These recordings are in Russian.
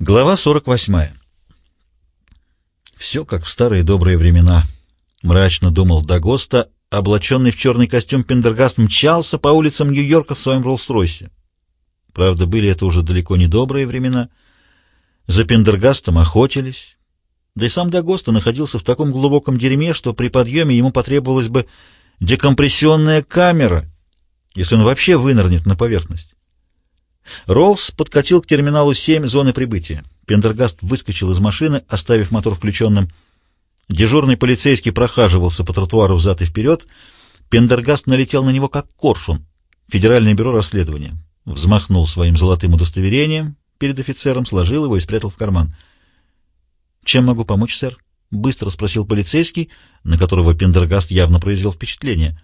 Глава 48. Все как в старые добрые времена. Мрачно думал Дагоста, облаченный в черный костюм Пендергаст мчался по улицам Нью-Йорка в своем Роллс-Ройсе. Правда, были это уже далеко не добрые времена. За Пендергастом охотились. Да и сам Дагоста находился в таком глубоком дерьме, что при подъеме ему потребовалась бы декомпрессионная камера, если он вообще вынырнет на поверхность. Роллс подкатил к терминалу 7 зоны прибытия. Пендергаст выскочил из машины, оставив мотор включенным. Дежурный полицейский прохаживался по тротуару взад и вперед. Пендергаст налетел на него как коршун. Федеральное бюро расследования. Взмахнул своим золотым удостоверением перед офицером, сложил его и спрятал в карман. «Чем могу помочь, сэр?» — быстро спросил полицейский, на которого Пендергаст явно произвел впечатление.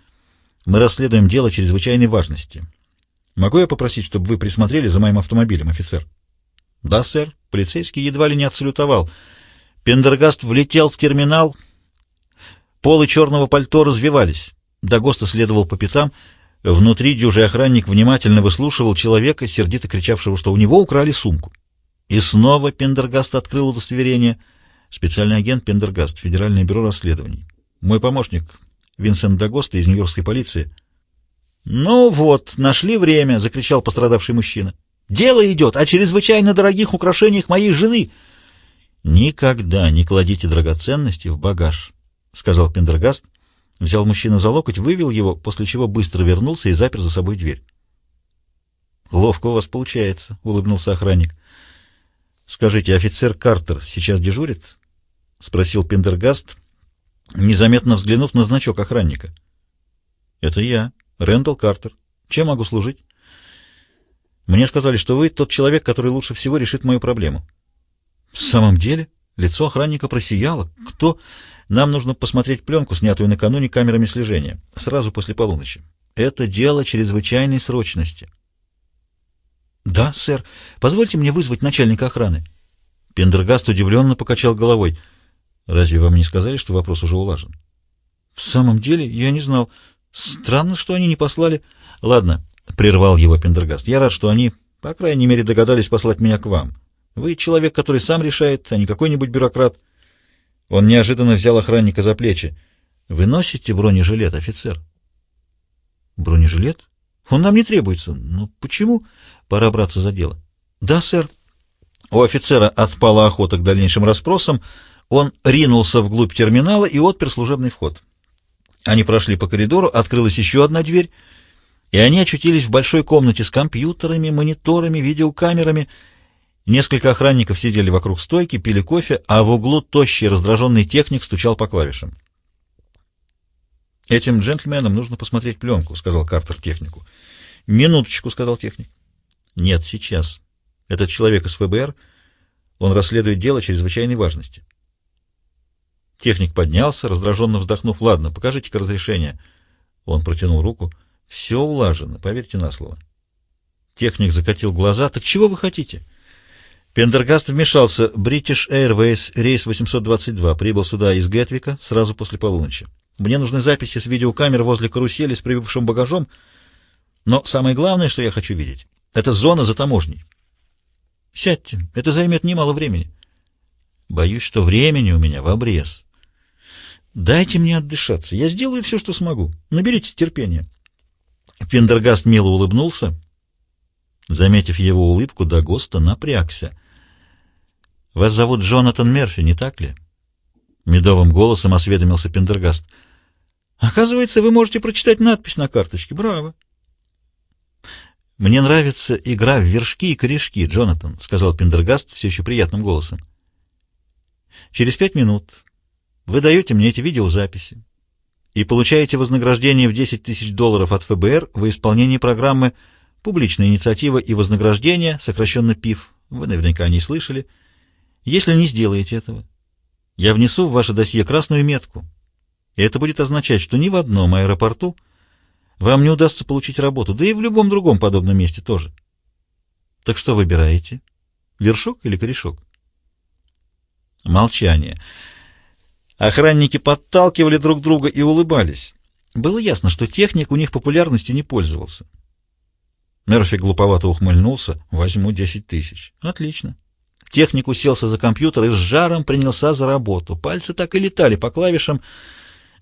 «Мы расследуем дело чрезвычайной важности. Могу я попросить, чтобы вы присмотрели за моим автомобилем, офицер? Да, сэр. Полицейский едва ли не отсалютовал. Пендергаст влетел в терминал. Полы черного пальто развивались. Дагоста следовал по пятам. Внутри дюжий охранник внимательно выслушивал человека, сердито кричавшего, что у него украли сумку. И снова Пендергаст открыл удостоверение. Специальный агент Пендергаст, Федеральное бюро расследований. Мой помощник Винсент Дагоста из Нью-Йоркской полиции. «Ну вот, нашли время!» — закричал пострадавший мужчина. «Дело идет о чрезвычайно дорогих украшениях моей жены!» «Никогда не кладите драгоценности в багаж», — сказал Пендергаст. Взял мужчину за локоть, вывел его, после чего быстро вернулся и запер за собой дверь. «Ловко у вас получается», — улыбнулся охранник. «Скажите, офицер Картер сейчас дежурит?» — спросил Пендергаст, незаметно взглянув на значок охранника. «Это я», Рэндалл Картер. Чем могу служить? Мне сказали, что вы тот человек, который лучше всего решит мою проблему. В самом деле? Лицо охранника просияло. Кто? Нам нужно посмотреть пленку, снятую накануне камерами слежения, сразу после полуночи. Это дело чрезвычайной срочности. Да, сэр. Позвольте мне вызвать начальника охраны. Пендергаст удивленно покачал головой. Разве вам не сказали, что вопрос уже улажен? В самом деле, я не знал. Странно, что они не послали... Ладно, прервал его Пендергаст. Я рад, что они, по крайней мере, догадались послать меня к вам. Вы человек, который сам решает, а не какой-нибудь бюрократ. Он неожиданно взял охранника за плечи. Вы носите бронежилет, офицер? Бронежилет? Он нам не требуется. Ну, почему? Пора браться за дело. Да, сэр. У офицера отпала охота к дальнейшим расспросам. Он ринулся вглубь терминала и отпер служебный вход. Они прошли по коридору, открылась еще одна дверь, и они очутились в большой комнате с компьютерами, мониторами, видеокамерами. Несколько охранников сидели вокруг стойки, пили кофе, а в углу тощий раздраженный техник стучал по клавишам. «Этим джентльменам нужно посмотреть пленку», — сказал Картер технику. «Минуточку», — сказал техник. «Нет, сейчас. Этот человек из ФБР, он расследует дело чрезвычайной важности». Техник поднялся, раздраженно вздохнув. «Ладно, покажите-ка разрешение». Он протянул руку. «Все улажено, поверьте на слово». Техник закатил глаза. «Так чего вы хотите?» Пендергаст вмешался. British Airways, рейс 822, прибыл сюда из Гетвика сразу после полуночи. Мне нужны записи с видеокамер возле карусели с прибывшим багажом, но самое главное, что я хочу видеть, это зона за таможней. Сядьте, это займет немало времени. Боюсь, что времени у меня в обрез. Дайте мне отдышаться. Я сделаю все, что смогу. Наберите терпения. Пендергаст мило улыбнулся. Заметив его улыбку, Дагоста напрягся. «Вас зовут Джонатан Мерфи, не так ли?» Медовым голосом осведомился Пендергаст. «Оказывается, вы можете прочитать надпись на карточке. Браво!» «Мне нравится игра в вершки и корешки, Джонатан», — сказал Пендергаст все еще приятным голосом. «Через пять минут вы даете мне эти видеозаписи и получаете вознаграждение в 10 тысяч долларов от ФБР в исполнении программы «Публичная инициатива и вознаграждение», сокращенно ПИФ. Вы наверняка не слышали. Если не сделаете этого, я внесу в ваше досье красную метку, и это будет означать, что ни в одном аэропорту вам не удастся получить работу, да и в любом другом подобном месте тоже. Так что выбираете? Вершок или корешок? Молчание. Охранники подталкивали друг друга и улыбались. Было ясно, что техник у них популярностью не пользовался. Мерфи глуповато ухмыльнулся. «Возьму десять тысяч». «Отлично. Техник уселся за компьютер и с жаром принялся за работу. Пальцы так и летали по клавишам.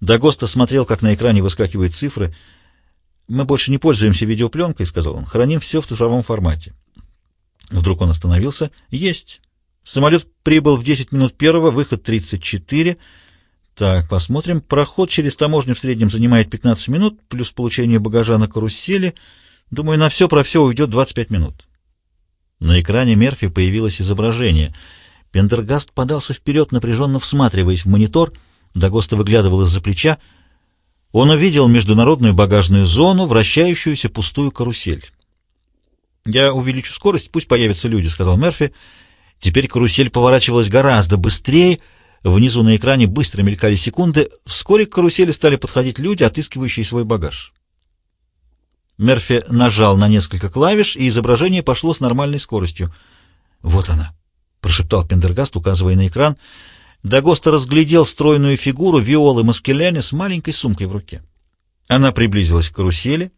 Дагоста смотрел, как на экране выскакивают цифры. «Мы больше не пользуемся видеопленкой», — сказал он. «Храним все в цифровом формате». Вдруг он остановился. «Есть. Самолет прибыл в 10 минут первого, выход 34. Так, посмотрим. Проход через таможню в среднем занимает 15 минут, плюс получение багажа на карусели. Думаю, на все про все уйдет 25 минут». На экране Мерфи появилось изображение. Пендергаст подался вперед, напряженно всматриваясь в монитор. Дагоста выглядывал из-за плеча. Он увидел международную багажную зону, вращающуюся пустую карусель. «Я увеличу скорость, пусть появятся люди», — сказал Мерфи. Теперь карусель поворачивалась гораздо быстрее. Внизу на экране быстро мелькали секунды. Вскоре к карусели стали подходить люди, отыскивающие свой багаж. Мерфи нажал на несколько клавиш, и изображение пошло с нормальной скоростью. «Вот она», — прошептал Пендергаст, указывая на экран. Дагоста разглядел стройную фигуру Виолы Маскеляни с маленькой сумкой в руке. Она приблизилась к карусели,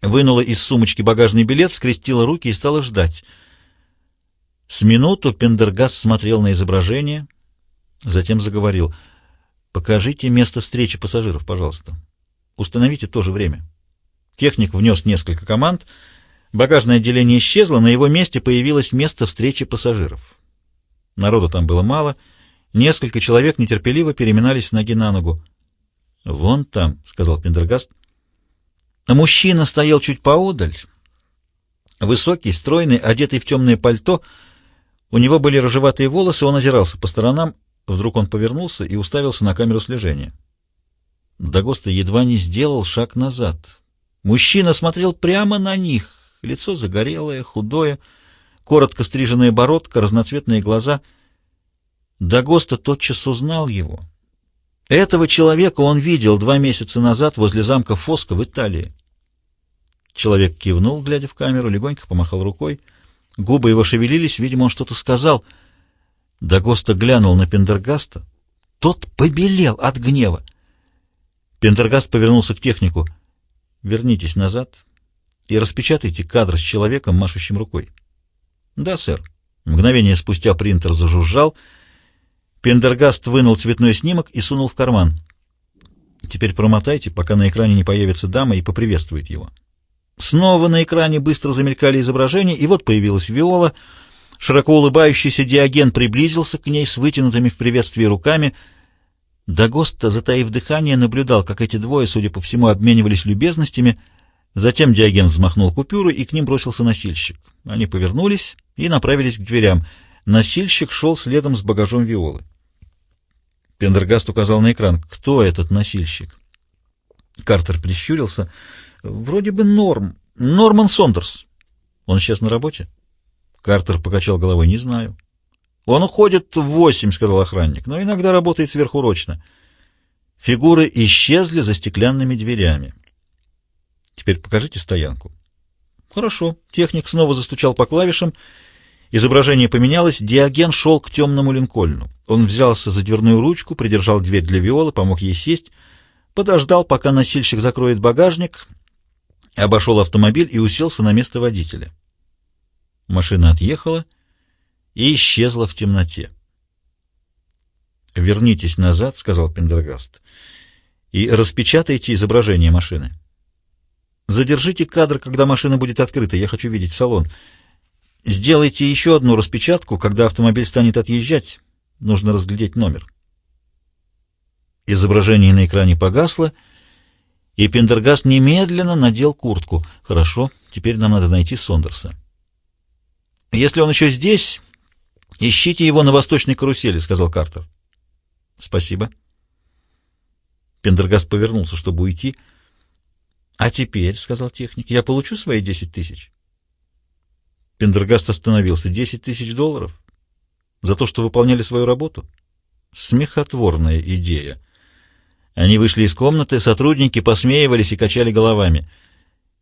вынула из сумочки багажный билет, скрестила руки и стала ждать. С минуту Пендергаст смотрел на изображение, затем заговорил. «Покажите место встречи пассажиров, пожалуйста. Установите то же время». Техник внес несколько команд. Багажное отделение исчезло, на его месте появилось место встречи пассажиров. Народу там было мало. Несколько человек нетерпеливо переминались с ноги на ногу. «Вон там», — сказал Пендергаст. А мужчина стоял чуть поодаль. Высокий, стройный, одетый в темное пальто. У него были рыжеватые волосы, он озирался по сторонам. Вдруг он повернулся и уставился на камеру слежения. Дагоста едва не сделал шаг назад. Мужчина смотрел прямо на них. Лицо загорелое, худое, коротко стриженная бородка, разноцветные глаза. Дагоста тотчас узнал его. Этого человека он видел два месяца назад возле замка Фоско в Италии. Человек кивнул, глядя в камеру, легонько помахал рукой. Губы его шевелились, видимо, он что-то сказал. Дагоста глянул на Пендергаста. Тот побелел от гнева. Пендергаст повернулся к технику — Вернитесь назад и распечатайте кадр с человеком, машущим рукой. Да, сэр. Мгновение спустя принтер зажужжал. Пендергаст вынул цветной снимок и сунул в карман. Теперь промотайте, пока на экране не появится дама и поприветствует его. Снова на экране быстро замелькали изображения, и вот появилась Виола. Широко улыбающийся Диоген приблизился к ней с вытянутыми в приветствии руками — Дагоста, затаив дыхание, наблюдал, как эти двое, судя по всему, обменивались любезностями. Затем Диоген взмахнул купюры, и к ним бросился носильщик. Они повернулись и направились к дверям. Носильщик шел следом с багажом Виолы. Пендергаст указал на экран. «Кто этот носильщик?» Картер прищурился. «Вроде бы Норм. Норман Сондерс. Он сейчас на работе?» Картер покачал головой. «Не знаю». «Он уходит в восемь», — сказал охранник, — «но иногда работает сверхурочно». Фигуры исчезли за стеклянными дверями. «Теперь покажите стоянку». «Хорошо». Техник снова застучал по клавишам. Изображение поменялось. Диоген шел к темному Линкольну. Он взялся за дверную ручку, придержал дверь для Виолы, помог ей сесть, подождал, пока носильщик закроет багажник, обошел автомобиль и уселся на место водителя. Машина отъехала — и исчезла в темноте. «Вернитесь назад», — сказал Пендергаст, — «и распечатайте изображение машины. Задержите кадр, когда машина будет открыта, я хочу видеть салон. Сделайте еще одну распечатку, когда автомобиль станет отъезжать, нужно разглядеть номер». Изображение на экране погасло, и Пендергаст немедленно надел куртку. «Хорошо, теперь нам надо найти Сондерса». «Если он еще здесь, «Ищите его на восточной карусели», — сказал Картер. «Спасибо». Пендергаст повернулся, чтобы уйти. «А теперь», — сказал техник, — «я получу свои десять тысяч». Пендергаст остановился. «Десять тысяч долларов? За то, что выполняли свою работу?» Смехотворная идея. Они вышли из комнаты, сотрудники посмеивались и качали головами.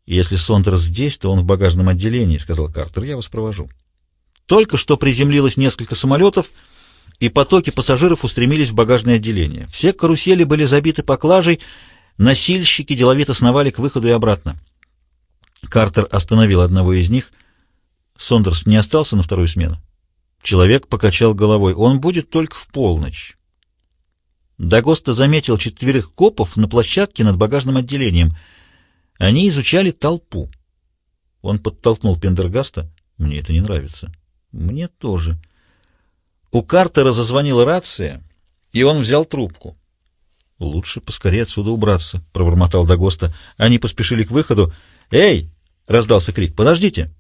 «Если Сондерс здесь, то он в багажном отделении», — сказал Картер. «Я вас провожу». Только что приземлилось несколько самолетов, и потоки пассажиров устремились в багажное отделение. Все карусели были забиты поклажей, носильщики деловито сновали к выходу и обратно. Картер остановил одного из них. Сондерс не остался на вторую смену? Человек покачал головой. Он будет только в полночь. Дагоста заметил четверых копов на площадке над багажным отделением. Они изучали толпу. Он подтолкнул Пендергаста. Мне это не нравится. Мне тоже. У Картера зазвонила рация, и он взял трубку. «Лучше поскорее отсюда убраться», — пробормотал Дагоста. Они поспешили к выходу. «Эй!» — раздался крик. «Подождите!»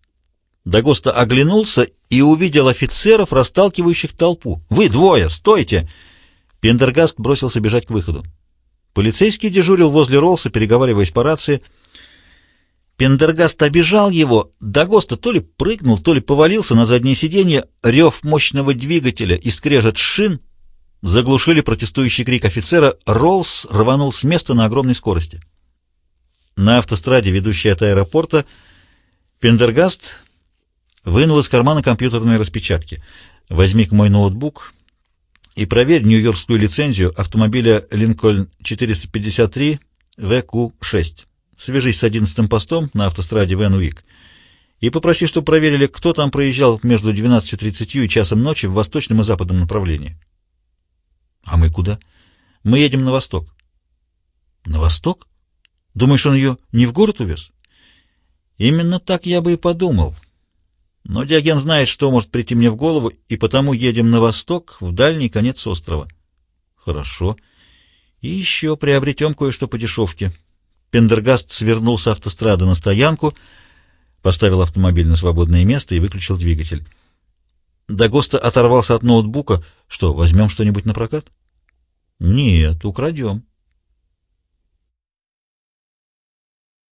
Дагоста оглянулся и увидел офицеров, расталкивающих толпу. «Вы двое! Стойте!» Пендергаст бросился бежать к выходу. Полицейский дежурил возле Ролса, переговариваясь по рации. Пендергаст обижал его. Дагоста то ли прыгнул, то ли повалился на заднее сиденье. Рев мощного двигателя и скрежет шин заглушили протестующий крик офицера. Роллс рванул с места на огромной скорости. На автостраде, ведущей от аэропорта, Пендергаст Вынул из кармана компьютерные распечатки. Возьми-ка мой ноутбук и проверь нью-йоркскую лицензию автомобиля Lincoln 453 VQ6. Свяжись с 11-м постом на автостраде Вен-Уик и попроси, чтобы проверили, кто там проезжал между 12.30 и часом ночи в восточном и западном направлении. А мы куда? Мы едем на восток. На восток? Думаешь, он ее не в город увез? Именно так я бы и подумал. Но Диоген знает, что может прийти мне в голову, и потому едем на восток, в дальний конец острова. Хорошо. И еще приобретем кое-что по дешевке. Пендергаст свернул с автострады на стоянку, поставил автомобиль на свободное место и выключил двигатель. Дагоста оторвался от ноутбука. Что, возьмем что-нибудь на прокат? Нет, украдем.